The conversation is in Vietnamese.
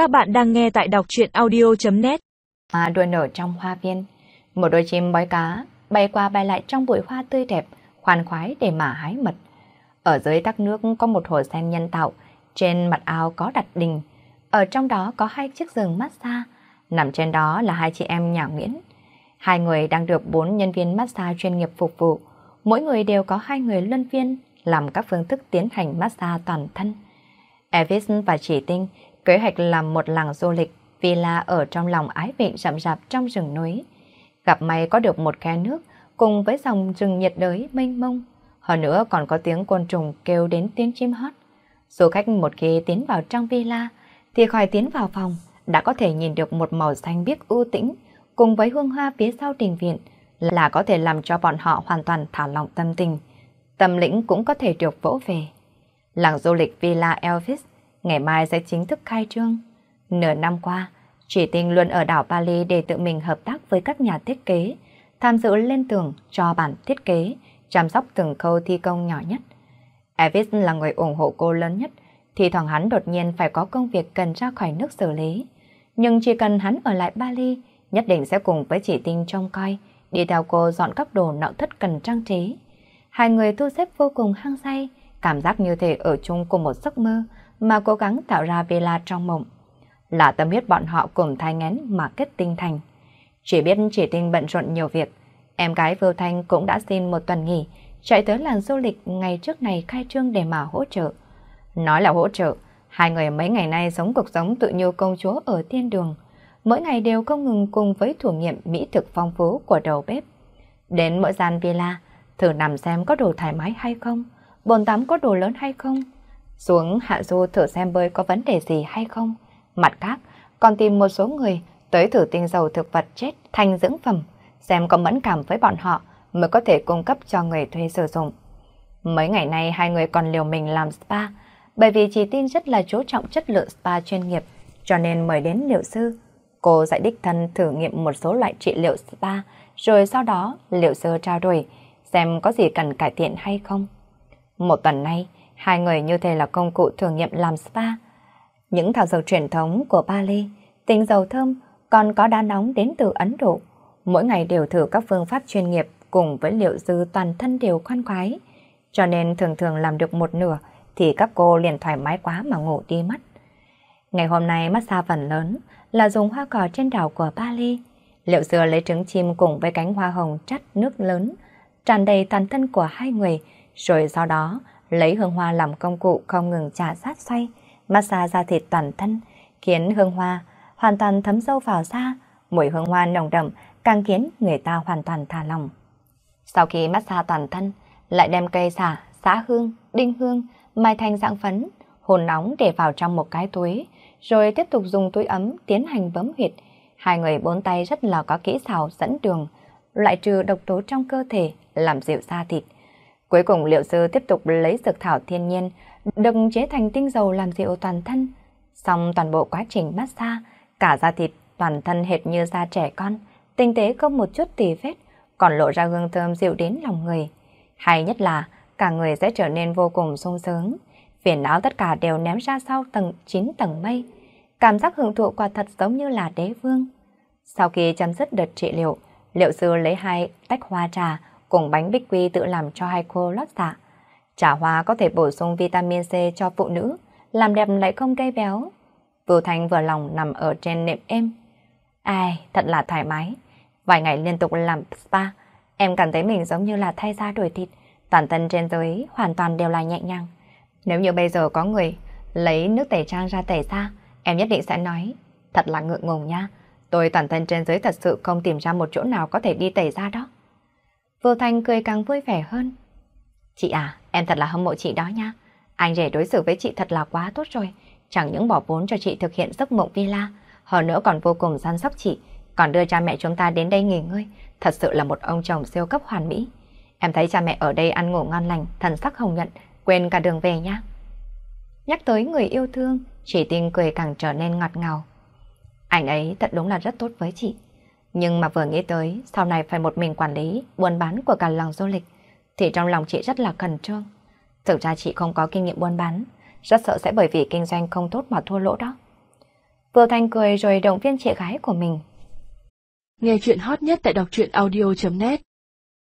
Các bạn đang nghe tại đọc truyện audio.net Hoa đua nở trong hoa viên. Một đôi chim bói cá bay qua bay lại trong bụi hoa tươi đẹp, khoan khoái để mà hái mật. Ở dưới tắc nước có một hồ sen nhân tạo, trên mặt ao có đặt đình. Ở trong đó có hai chiếc giường massage, nằm trên đó là hai chị em nhà Nguyễn. Hai người đang được bốn nhân viên massage chuyên nghiệp phục vụ. Mỗi người đều có hai người luân viên làm các phương thức tiến hành massage toàn thân. Evis và Chỉ Tinh kế hoạch làm một làng du lịch villa ở trong lòng ái vị rậm rạp trong rừng núi. Gặp may có được một khe nước cùng với dòng rừng nhiệt đới mênh mông. Hơn nữa còn có tiếng côn trùng kêu đến tiếng chim hót. Du khách một khi tiến vào trong villa thì khỏi tiến vào phòng, đã có thể nhìn được một màu xanh biếc ưu tĩnh cùng với hương hoa phía sau đình viện là có thể làm cho bọn họ hoàn toàn thả lỏng tâm tình. Tâm lĩnh cũng có thể được vỗ về. Làng du lịch Villa Elvis ngày mai sẽ chính thức khai trương. Nửa năm qua, chỉ tinh luôn ở đảo Bali để tự mình hợp tác với các nhà thiết kế, tham dự lên tường cho bản thiết kế, chăm sóc từng khâu thi công nhỏ nhất. Elvis là người ủng hộ cô lớn nhất, thì thoảng hắn đột nhiên phải có công việc cần ra khỏi nước xử lý. Nhưng chỉ cần hắn ở lại Bali, nhất định sẽ cùng với chỉ tinh trông coi, đi theo cô dọn các đồ nạo thất cần trang trí. Hai người thu xếp vô cùng hăng say, cảm giác như thể ở chung cùng một giấc mơ mà cố gắng tạo ra villa trong mộng. Là tâm biết bọn họ cùng thai ngén mà kết tinh thành. Chỉ biết chỉ tinh bận rộn nhiều việc, em gái Vưu Thanh cũng đã xin một tuần nghỉ, chạy tới làng du lịch ngày trước này khai trương để mà hỗ trợ. Nói là hỗ trợ, hai người mấy ngày nay sống cuộc sống tự như công chúa ở thiên đường. Mỗi ngày đều không ngừng cùng với thử nghiệm mỹ thực phong phú của đầu bếp. Đến mỗi gian villa, thử nằm xem có đồ thoải mái hay không, bồn tắm có đồ lớn hay không. Xuống hạ du thử xem bơi có vấn đề gì hay không. Mặt khác, còn tìm một số người tới thử tinh dầu thực vật chết thành dưỡng phẩm, xem có mẫn cảm với bọn họ mới có thể cung cấp cho người thuê sử dụng. Mấy ngày nay hai người còn liều mình làm spa, bởi vì chỉ tin rất là chú trọng chất lượng spa chuyên nghiệp, cho nên mời đến liệu sư. Cô dạy đích thân thử nghiệm một số loại trị liệu spa, rồi sau đó liệu sư trao đổi, xem có gì cần cải thiện hay không. Một tuần nay, hai người như thế là công cụ thử nghiệm làm spa. Những thảo dược truyền thống của Bali, tinh dầu thơm, còn có đá nóng đến từ Ấn Độ. Mỗi ngày đều thử các phương pháp chuyên nghiệp cùng với liệu dư toàn thân đều khoan khoái. Cho nên thường thường làm được một nửa thì các cô liền thoải mái quá mà ngủ đi mất. Ngày hôm nay massage phần lớn là dùng hoa cỏ trên đảo của Bali. Liệu dừa lấy trứng chim cùng với cánh hoa hồng chắt nước lớn, tràn đầy toàn thân của hai người, rồi sau đó lấy hương hoa làm công cụ không ngừng trả sát xoay, massage da thịt toàn thân, khiến hương hoa hoàn toàn thấm sâu vào da, mùi hương hoa nồng đậm càng khiến người ta hoàn toàn thả lòng. Sau khi massage toàn thân, lại đem cây xả, xá hương, đinh hương, mai thành dạng phấn, hồn nóng để vào trong một cái túi, rồi tiếp tục dùng túi ấm tiến hành bấm huyệt. Hai người bốn tay rất là có kỹ xảo dẫn đường, loại trừ độc tố trong cơ thể, làm dịu da thịt. Cuối cùng liệu sư tiếp tục lấy dược thảo thiên nhiên, được chế thành tinh dầu làm dịu toàn thân. Xong toàn bộ quá trình massage, cả da thịt toàn thân hệt như da trẻ con, tinh tế không một chút tì vết, còn lộ ra hương thơm dịu đến lòng người. Hay nhất là cả người sẽ trở nên vô cùng sung sướng, phiền não tất cả đều ném ra sau tầng 9 tầng mây. Cảm giác hưởng thụ quả thật giống như là đế vương. Sau khi chấm dứt đợt trị liệu, liệu sư lấy hai tách hoa trà cùng bánh bích quy tự làm cho hai cô lót dạ. Trà hoa có thể bổ sung vitamin C cho phụ nữ, làm đẹp lại không gây béo. Vưu Thanh vừa lòng nằm ở trên nệm êm. Ai, thật là thoải mái. Vài ngày liên tục làm spa, em cảm thấy mình giống như là thay da đổi thịt, toàn thân trên dưới hoàn toàn đều là nhẹ nhàng. Nếu như bây giờ có người lấy nước tẩy trang ra tẩy da, em nhất định sẽ nói, thật là ngượng ngùng nha. Tôi toàn thân trên dưới thật sự không tìm ra một chỗ nào có thể đi tẩy da đó. Vô Thanh cười càng vui vẻ hơn. Chị à, em thật là hâm mộ chị đó nha. Anh rể đối xử với chị thật là quá tốt rồi. Chẳng những bỏ vốn cho chị thực hiện giấc mộng villa, hơn nữa còn vô cùng săn sóc chị, còn đưa cha mẹ chúng ta đến đây nghỉ ngơi. Thật sự là một ông chồng siêu cấp hoàn mỹ. Em thấy cha mẹ ở đây ăn ngủ ngon lành, thần sắc hồng nhuận, quên cả đường về nhá. Nhắc tới người yêu thương, chỉ tin cười càng trở nên ngọt ngào. Anh ấy thật đúng là rất tốt với chị. Nhưng mà vừa nghĩ tới sau này phải một mình quản lý buôn bán của cả làng du lịch thì trong lòng chị rất là khẩn trương. Thực ra chị không có kinh nghiệm buôn bán, rất sợ sẽ bởi vì kinh doanh không tốt mà thua lỗ đó. Vừa Thanh cười rồi động viên chị gái của mình. Nghe chuyện hot nhất tại đọc truyện audio.net